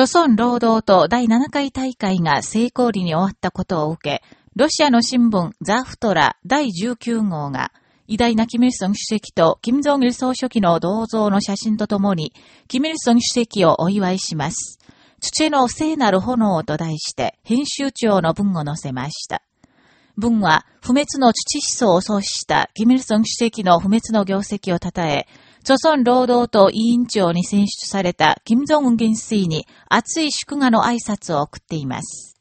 著村労働党第7回大会が成功裏に終わったことを受け、ロシアの新聞ザ・フトラ第19号が、偉大なキム・イルソン主席とキム・ジョン・イル総書記の銅像の写真とともに、キム・イルソン主席をお祝いします。土の聖なる炎と題して編集長の文を載せました。文は不滅の父思想を創始したキム・ルソン主席の不滅の業績を称え、朝鮮労働党委員長に選出された金正恩元帥に熱い祝賀の挨拶を送っています。